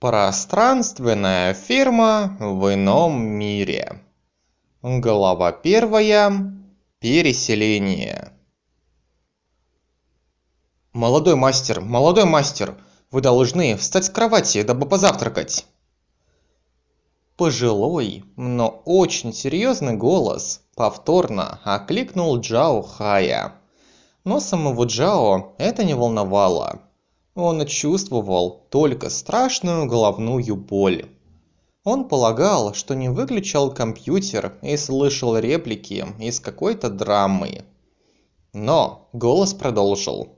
Пространственная фирма в ином мире. Глава первая. Переселение. «Молодой мастер, молодой мастер, вы должны встать с кровати, дабы позавтракать!» Пожилой, но очень серьезный голос повторно окликнул Джао Хая. Но самого Джао это не волновало. Он чувствовал только страшную головную боль. Он полагал, что не выключал компьютер и слышал реплики из какой-то драмы. Но голос продолжил.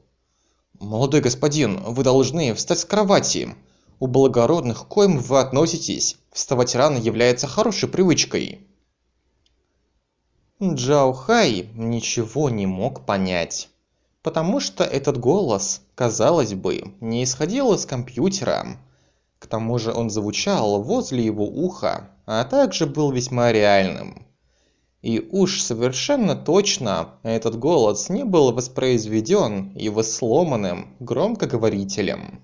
«Молодой господин, вы должны встать с кровати. У благородных, к коим вы относитесь, вставать рано является хорошей привычкой». Джао Хай ничего не мог понять потому что этот голос, казалось бы, не исходил из компьютера. К тому же он звучал возле его уха, а также был весьма реальным. И уж совершенно точно этот голос не был воспроизведен его сломанным громкоговорителем.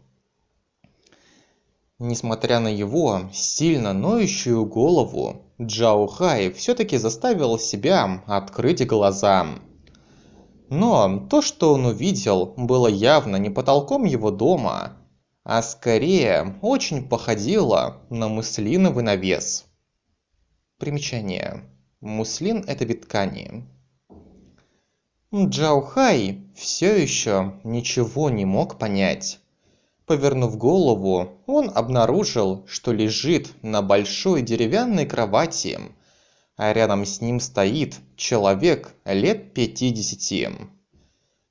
Несмотря на его сильно ноющую голову, Джао Хай все-таки заставил себя открыть глаза. Но то, что он увидел, было явно не потолком его дома, а скорее очень походило на муслиновый навес. Примечание. Муслин – это вид ткани. Джаухай все еще ничего не мог понять. Повернув голову, он обнаружил, что лежит на большой деревянной кровати – а рядом с ним стоит человек лет пятидесяти.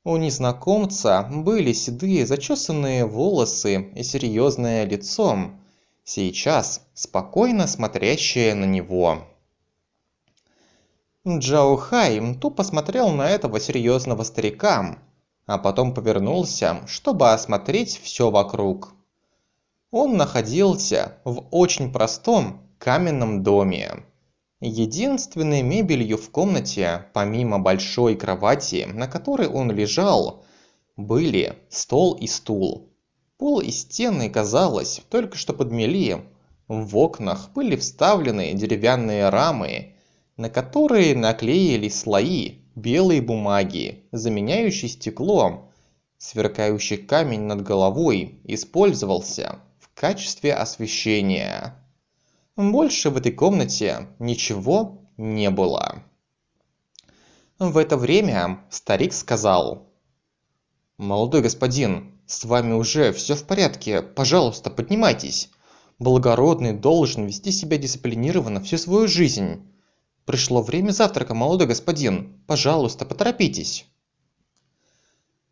У незнакомца были седые зачесанные волосы и серьезное лицо, сейчас спокойно смотрящее на него. Джао Хай тупо смотрел на этого серьезного старика, а потом повернулся, чтобы осмотреть все вокруг. Он находился в очень простом каменном доме Единственной мебелью в комнате, помимо большой кровати, на которой он лежал, были стол и стул. Пол и стены, казалось, только что подмели. В окнах были вставлены деревянные рамы, на которые наклеили слои белой бумаги, заменяющей стекло. Сверкающий камень над головой использовался в качестве освещения. Больше в этой комнате ничего не было. В это время старик сказал. «Молодой господин, с вами уже все в порядке, пожалуйста, поднимайтесь. Благородный должен вести себя дисциплинированно всю свою жизнь. Пришло время завтрака, молодой господин, пожалуйста, поторопитесь».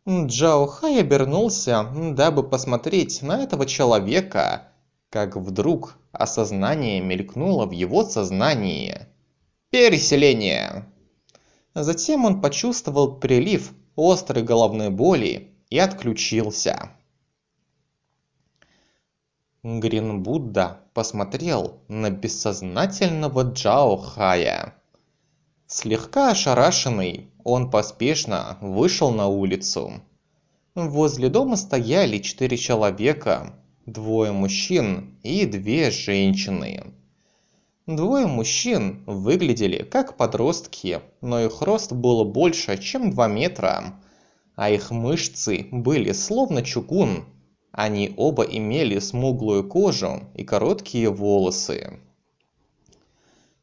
Джао Хай обернулся, дабы посмотреть на этого человека, как вдруг осознание мелькнуло в его сознании. Переселение! Затем он почувствовал прилив острой головной боли и отключился. Грин Будда посмотрел на бессознательного Джао Хая. Слегка ошарашенный, он поспешно вышел на улицу. Возле дома стояли четыре человека, двое мужчин и две женщины. Двое мужчин выглядели как подростки, но их рост был больше, чем 2 метра, а их мышцы были словно чугун. Они оба имели смуглую кожу и короткие волосы.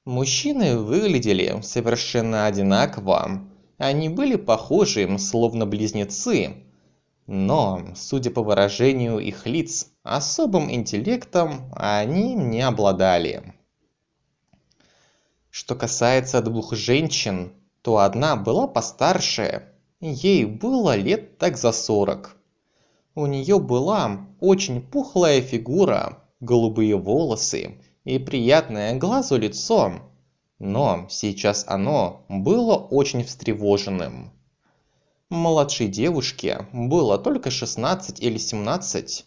Мужчины выглядели совершенно одинаково. Они были похожи, словно близнецы, но, судя по выражению их лиц, особым интеллектом они не обладали. Что касается двух женщин, то одна была постарше, ей было лет так за сорок. У нее была очень пухлая фигура, голубые волосы и приятное глазу лицо, но сейчас оно было очень встревоженным. Младшей девушке было только 16 или 17,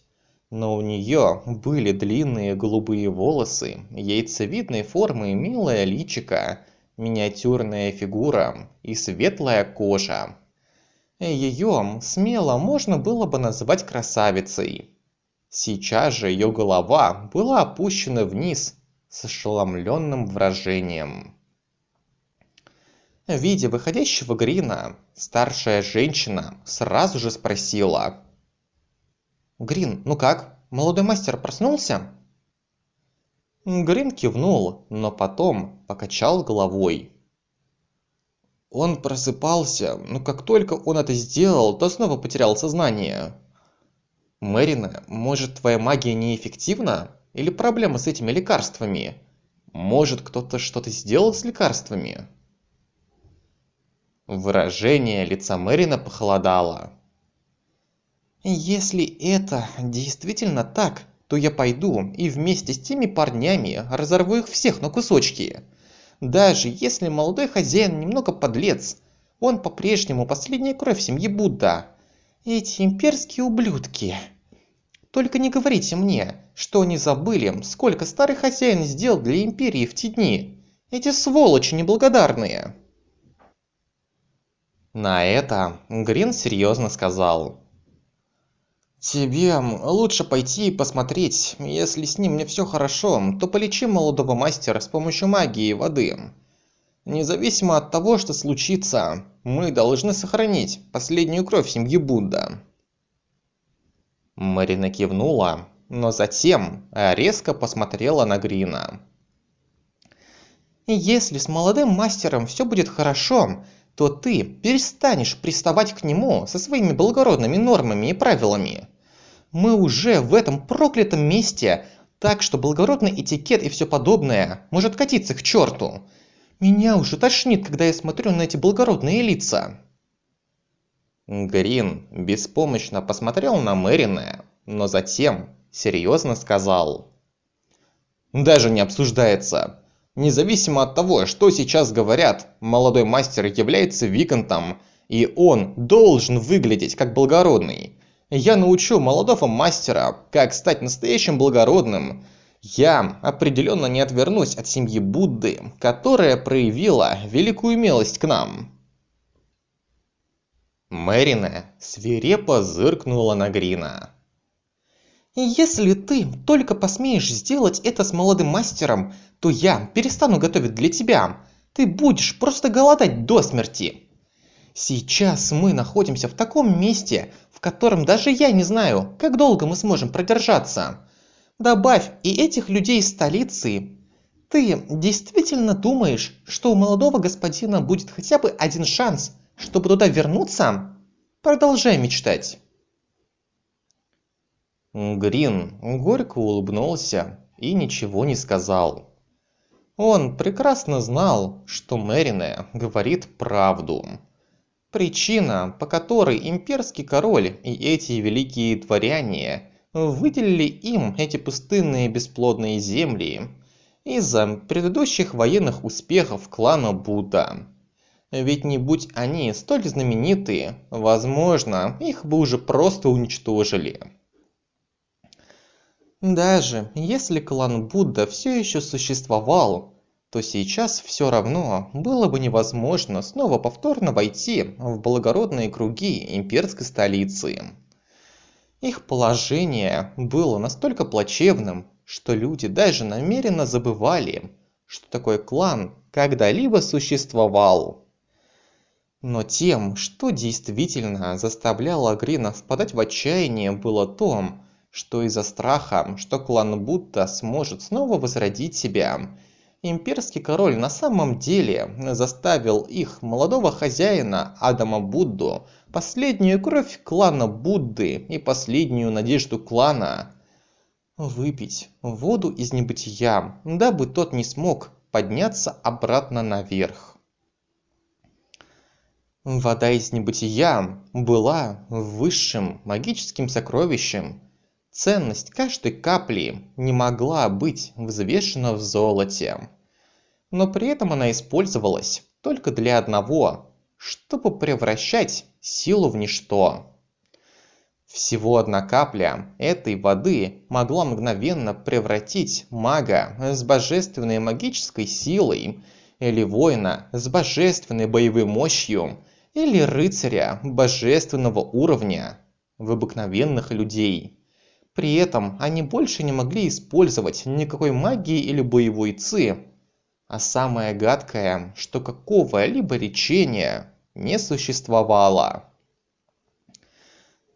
но у нее были длинные голубые волосы, яйцевидной формы милое личико, миниатюрная фигура и светлая кожа. Ее смело можно было бы назвать красавицей. Сейчас же ее голова была опущена вниз с ошеломленным выражением. Видя выходящего Грина, старшая женщина сразу же спросила. «Грин, ну как, молодой мастер проснулся?» Грин кивнул, но потом покачал головой. Он просыпался, но как только он это сделал, то снова потерял сознание. Мэрина, может твоя магия неэффективна? Или проблема с этими лекарствами? Может кто-то что-то сделал с лекарствами? Выражение лица Мэрина похолодало. Если это действительно так, то я пойду и вместе с теми парнями разорву их всех на кусочки. Даже если молодой хозяин немного подлец, он по-прежнему последняя кровь семьи Будда. Эти имперские ублюдки. Только не говорите мне, что они забыли, сколько старый хозяин сделал для империи в те дни. Эти сволочи неблагодарные. На это Грин серьезно сказал. «Тебе лучше пойти и посмотреть. Если с ним не все хорошо, то полечи молодого мастера с помощью магии воды. Независимо от того, что случится, мы должны сохранить последнюю кровь семьи Будда». Марина кивнула, но затем резко посмотрела на Грина. «Если с молодым мастером все будет хорошо, то ты перестанешь приставать к нему со своими благородными нормами и правилами. Мы уже в этом проклятом месте, так что благородный этикет и все подобное может катиться к черту. Меня уже тошнит, когда я смотрю на эти благородные лица. Грин беспомощно посмотрел на Мэрина, но затем серьезно сказал. «Даже не обсуждается. Независимо от того, что сейчас говорят, молодой мастер является виконтом, и он должен выглядеть как благородный. Я научу молодого мастера, как стать настоящим благородным. Я определенно не отвернусь от семьи Будды, которая проявила великую милость к нам. Мэрина свирепо зыркнула на Грина. Если ты только посмеешь сделать это с молодым мастером, то я перестану готовить для тебя. Ты будешь просто голодать до смерти. Сейчас мы находимся в таком месте, в котором даже я не знаю, как долго мы сможем продержаться. Добавь и этих людей из столицы. Ты действительно думаешь, что у молодого господина будет хотя бы один шанс, чтобы туда вернуться? Продолжай мечтать. Грин горько улыбнулся и ничего не сказал. Он прекрасно знал, что Мэрине говорит правду. Причина, по которой имперский король и эти великие дворяне выделили им эти пустынные бесплодные земли из-за предыдущих военных успехов клана Будда. Ведь не будь они столь знаменитые, возможно, их бы уже просто уничтожили. Даже если клан Будда все еще существовал, то сейчас все равно было бы невозможно снова повторно войти в благородные круги имперской столицы. Их положение было настолько плачевным, что люди даже намеренно забывали, что такой клан когда-либо существовал. Но тем, что действительно заставляло Грина впадать в отчаяние, было то, что из-за страха, что клан Будда сможет снова возродить себя, имперский король на самом деле заставил их молодого хозяина Адама Будду, последнюю кровь клана Будды и последнюю надежду клана выпить воду из небытия, дабы тот не смог подняться обратно наверх. Вода из небытия была высшим магическим сокровищем, Ценность каждой капли не могла быть взвешена в золоте. Но при этом она использовалась только для одного, чтобы превращать силу в ничто. Всего одна капля этой воды могла мгновенно превратить мага с божественной магической силой, или воина с божественной боевой мощью, или рыцаря божественного уровня в обыкновенных людей При этом они больше не могли использовать никакой магии или боевой ци. А самое гадкое, что какого-либо лечения не существовало.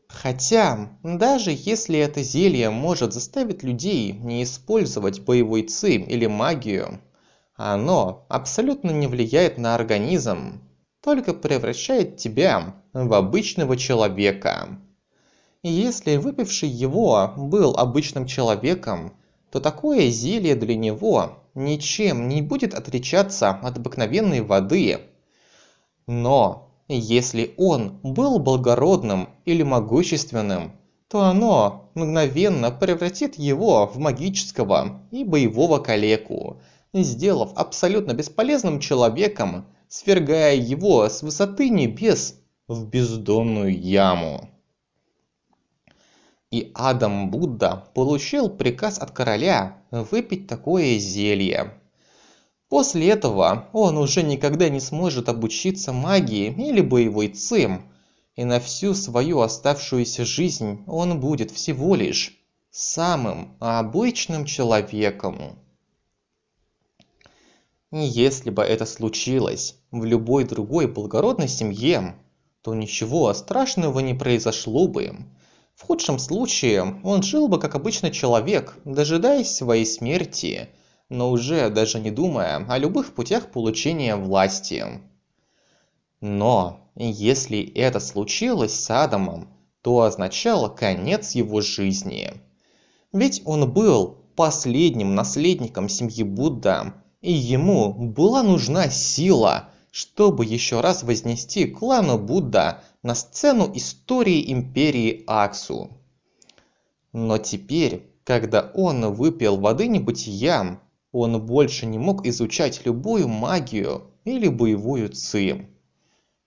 Хотя, даже если это зелье может заставить людей не использовать боевой ци или магию, оно абсолютно не влияет на организм, только превращает тебя в обычного человека. И если выпивший его был обычным человеком, то такое зелье для него ничем не будет отличаться от обыкновенной воды. Но если он был благородным или могущественным, то оно мгновенно превратит его в магического и боевого калеку, сделав абсолютно бесполезным человеком, свергая его с высоты небес в бездонную яму. И Адам Будда получил приказ от короля выпить такое зелье. После этого он уже никогда не сможет обучиться магии или боевой цим, и на всю свою оставшуюся жизнь он будет всего лишь самым обычным человеком. Если бы это случилось в любой другой благородной семье, то ничего страшного не произошло бы. В худшем случае он жил бы как обычный человек, дожидаясь своей смерти, но уже даже не думая о любых путях получения власти. Но если это случилось с Адамом, то означало конец его жизни. Ведь он был последним наследником семьи Будда, и ему была нужна сила, чтобы еще раз вознести клану Будда на сцену истории империи Аксу. Но теперь, когда он выпил воды небытия, он больше не мог изучать любую магию или боевую ци.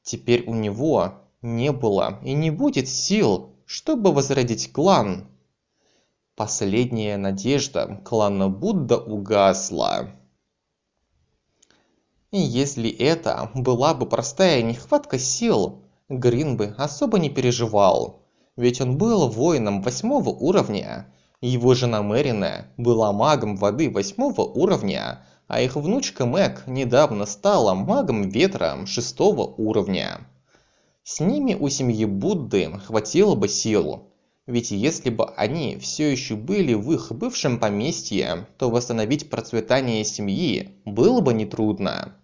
Теперь у него не было и не будет сил, чтобы возродить клан. Последняя надежда клана Будда угасла. И если это была бы простая нехватка сил, Грин бы особо не переживал. Ведь он был воином восьмого уровня. Его жена Мэрина была магом воды восьмого уровня, а их внучка Мэг недавно стала магом ветра шестого уровня. С ними у семьи Будды хватило бы сил. Ведь если бы они все еще были в их бывшем поместье, то восстановить процветание семьи было бы нетрудно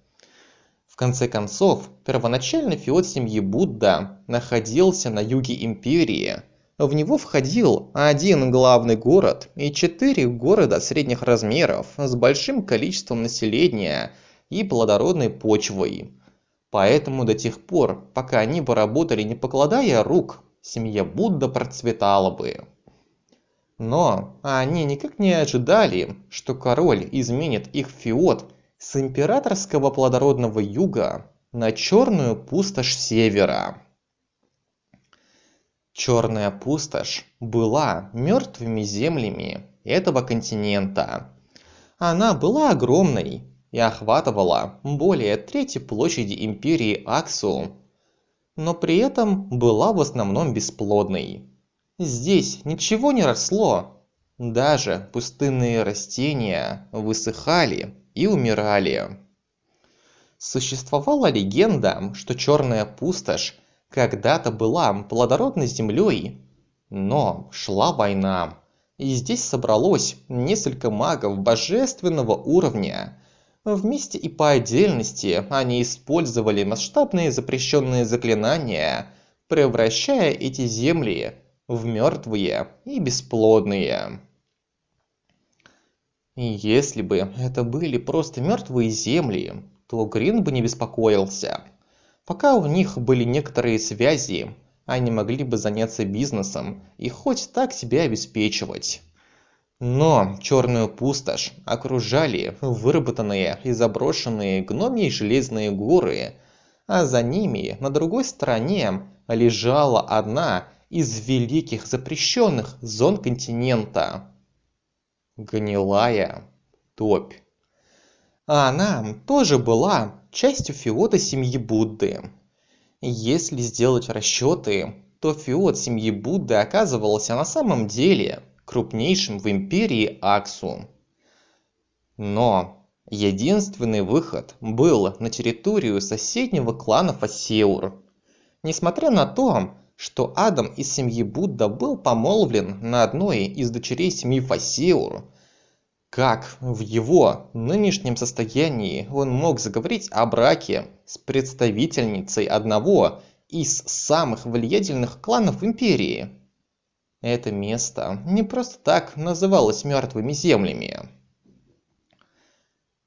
конце концов, первоначальный феод семьи Будда находился на юге империи. В него входил один главный город и четыре города средних размеров с большим количеством населения и плодородной почвой. Поэтому до тех пор, пока они бы работали не покладая рук, семья Будда процветала бы. Но они никак не ожидали, что король изменит их феод с императорского плодородного юга на черную пустошь севера. Черная пустошь была мертвыми землями этого континента. Она была огромной и охватывала более трети площади империи Аксу, но при этом была в основном бесплодной. Здесь ничего не росло, даже пустынные растения высыхали и умирали. Существовала легенда, что черная пустошь когда-то была плодородной землей, но шла война, и здесь собралось несколько магов божественного уровня. Вместе и по отдельности они использовали масштабные запрещенные заклинания, превращая эти земли в мертвые и бесплодные. Если бы это были просто мертвые земли, то Грин бы не беспокоился. Пока у них были некоторые связи, они могли бы заняться бизнесом и хоть так себя обеспечивать. Но черную пустошь окружали выработанные и заброшенные гномьи железные горы, а за ними на другой стороне лежала одна из великих запрещенных зон континента гнилая топь. А она тоже была частью феода семьи Будды. Если сделать расчеты, то феод семьи Будды оказывался на самом деле крупнейшим в империи Аксу. Но единственный выход был на территорию соседнего клана Фасеур. Несмотря на то, что Адам из семьи Будда был помолвлен на одной из дочерей семьи Фасеур, как в его нынешнем состоянии он мог заговорить о браке с представительницей одного из самых влиятельных кланов империи? Это место не просто так называлось мертвыми землями.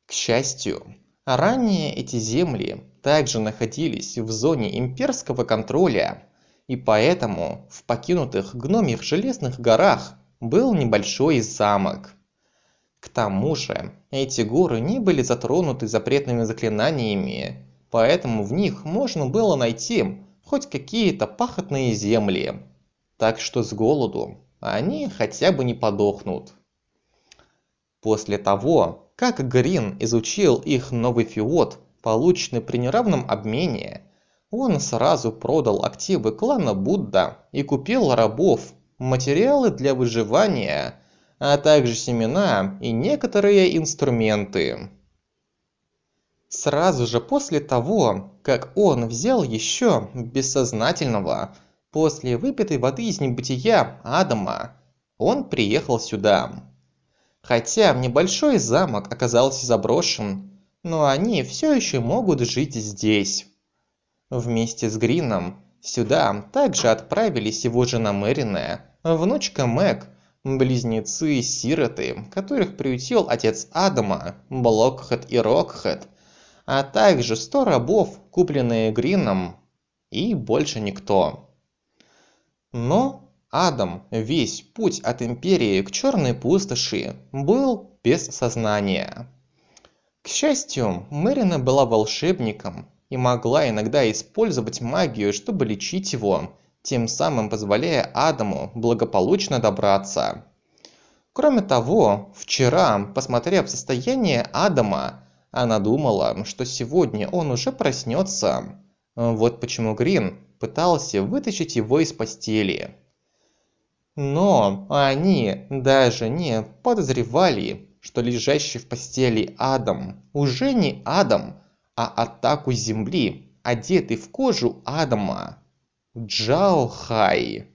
К счастью, ранее эти земли также находились в зоне имперского контроля, и поэтому в покинутых гномьих железных горах был небольшой замок. К тому же, эти горы не были затронуты запретными заклинаниями, поэтому в них можно было найти хоть какие-то пахотные земли. Так что с голоду они хотя бы не подохнут. После того, как Грин изучил их новый фиот, полученный при неравном обмене, он сразу продал активы клана Будда и купил рабов, материалы для выживания а также семена и некоторые инструменты. Сразу же после того, как он взял еще бессознательного после выпитой воды из небытия Адама, он приехал сюда. Хотя небольшой замок оказался заброшен, но они все еще могут жить здесь. Вместе с Грином сюда также отправились его жена Мэриная, внучка Мэг близнецы-сироты, которых приютил отец Адама, Блокхед и Рокхед, а также 100 рабов, купленные Грином, и больше никто. Но Адам весь путь от Империи к Черной Пустоши был без сознания. К счастью, Мэрина была волшебником и могла иногда использовать магию, чтобы лечить его, тем самым позволяя Адаму благополучно добраться. Кроме того, вчера, посмотрев состояние Адама, она думала, что сегодня он уже проснется. Вот почему Грин пытался вытащить его из постели. Но они даже не подозревали, что лежащий в постели Адам уже не Адам, а атаку Земли, одетый в кожу Адама. Джао Хай.